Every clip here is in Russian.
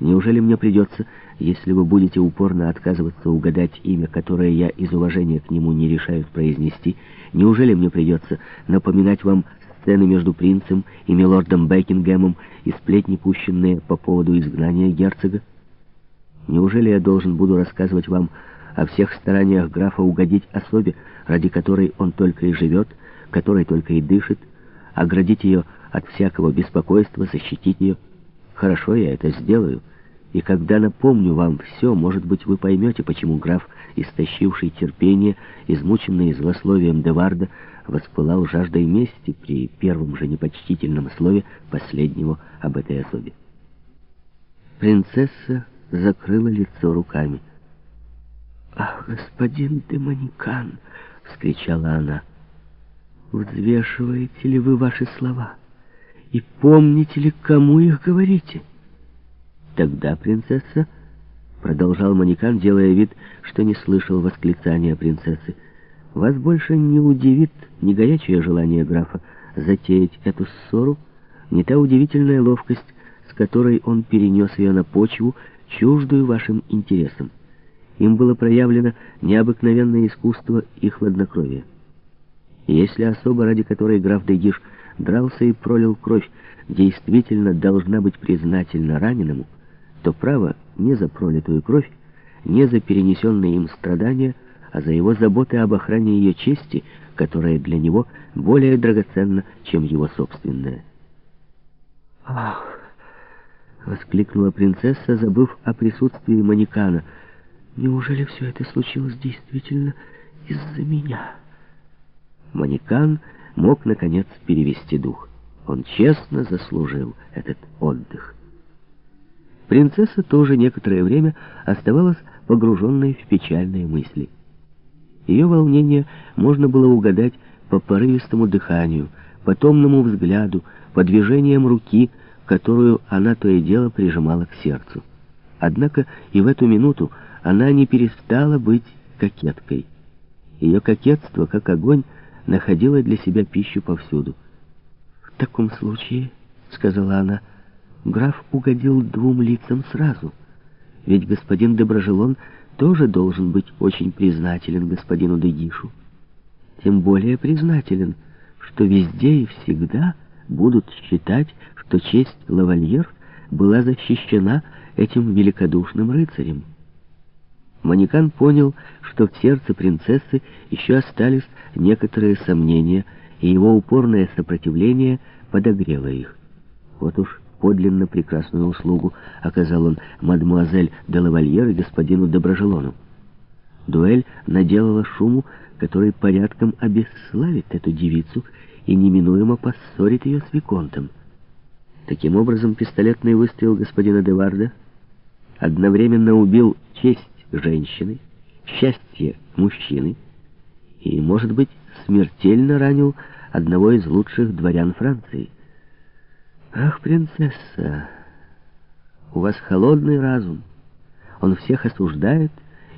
Неужели мне придется, если вы будете упорно отказываться угадать имя, которое я из уважения к нему не решаюсь произнести, неужели мне придется напоминать вам сцены между принцем и милордом Бекингемом и сплетни, пущенные по поводу изгнания герцога? Неужели я должен буду рассказывать вам о всех стараниях графа угодить особе, ради которой он только и живет, которой только и дышит, оградить ее от всякого беспокойства, защитить ее? Хорошо, я это сделаю. И когда напомню вам все, может быть, вы поймете, почему граф, истощивший терпение, измученный злословием Деварда, воспылал жаждой мести при первом же непочтительном слове последнего об этой особе. Принцесса закрыла лицо руками. «Ах, господин Демоникан!» — вскричала она. «Взвешиваете ли вы ваши слова?» И помните ли, кому их говорите? Тогда принцесса, продолжал Манекан, делая вид, что не слышал восклицания принцессы, вас больше не удивит ни горячее желание графа затеять эту ссору, ни та удивительная ловкость, с которой он перенес ее на почву, чуждую вашим интересам. Им было проявлено необыкновенное искусство и хладнокровие. Если особо, ради которой граф Дегиш дрался и пролил кровь, действительно должна быть признательна раненому, то право не за пролитую кровь, не за перенесенные им страдания, а за его заботы об охране ее чести, которая для него более драгоценна, чем его собственная. «Ах!» — воскликнула принцесса, забыв о присутствии манекана. «Неужели все это случилось действительно из-за меня?» Манекан мог, наконец, перевести дух. Он честно заслужил этот отдых. Принцесса тоже некоторое время оставалась погруженной в печальные мысли. Ее волнение можно было угадать по порывистому дыханию, по томному взгляду, по движениям руки, которую она то и дело прижимала к сердцу. Однако и в эту минуту она не перестала быть кокеткой. Ее кокетство, как огонь, находила для себя пищу повсюду. «В таком случае, — сказала она, — граф угодил двум лицам сразу, ведь господин Доброжелон тоже должен быть очень признателен господину Дегишу. Тем более признателен, что везде и всегда будут считать, что честь лавальер была защищена этим великодушным рыцарем. Манекан понял, что в сердце принцессы еще остались некоторые сомнения, и его упорное сопротивление подогрело их. Вот уж подлинно прекрасную услугу оказал он мадмуазель де лавальер и господину Доброжелону. Дуэль наделала шуму, который порядком обесславит эту девицу и неминуемо поссорит ее с Виконтом. Таким образом, пистолетный выстрел господина Деварда одновременно убил честь женщины, счастье мужчины и, может быть, смертельно ранил одного из лучших дворян Франции. Ах, принцесса, у вас холодный разум. Он всех осуждает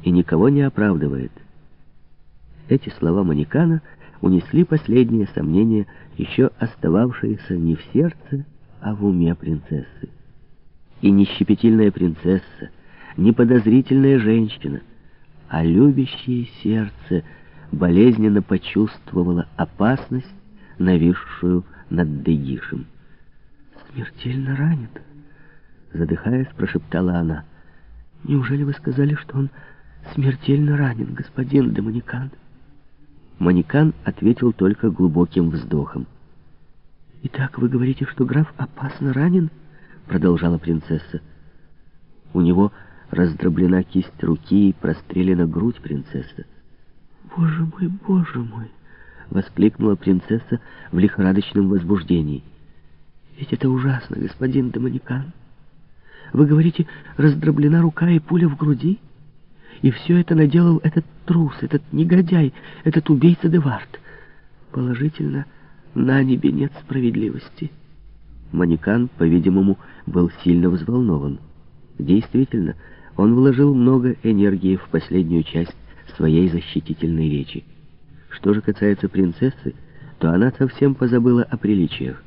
и никого не оправдывает. Эти слова Манекана унесли последние сомнения, еще остававшиеся не в сердце, а в уме принцессы. И нещепетильная принцесса, неподозрительная женщина, а любящее сердце болезненно почувствовало опасность, нависшую над Дегишем. «Смертельно ранен», — задыхаясь, прошептала она. «Неужели вы сказали, что он смертельно ранен, господин де Манекан?» Манекан ответил только глубоким вздохом. «Итак, вы говорите, что граф опасно ранен?» — продолжала принцесса. У него раздроблена кисть руки и прострелена грудь принцессы. «Боже мой, боже мой!» — воскликнула принцесса в лихорадочном возбуждении. «Ведь это ужасно, господин Доминикан. Вы говорите, раздроблена рука и пуля в груди? И все это наделал этот трус, этот негодяй, этот убийца Девард. Положительно, на небе нет справедливости». Манекан, по-видимому, был сильно взволнован. Действительно, он вложил много энергии в последнюю часть своей защитительной речи. Что же касается принцессы, то она совсем позабыла о приличиях.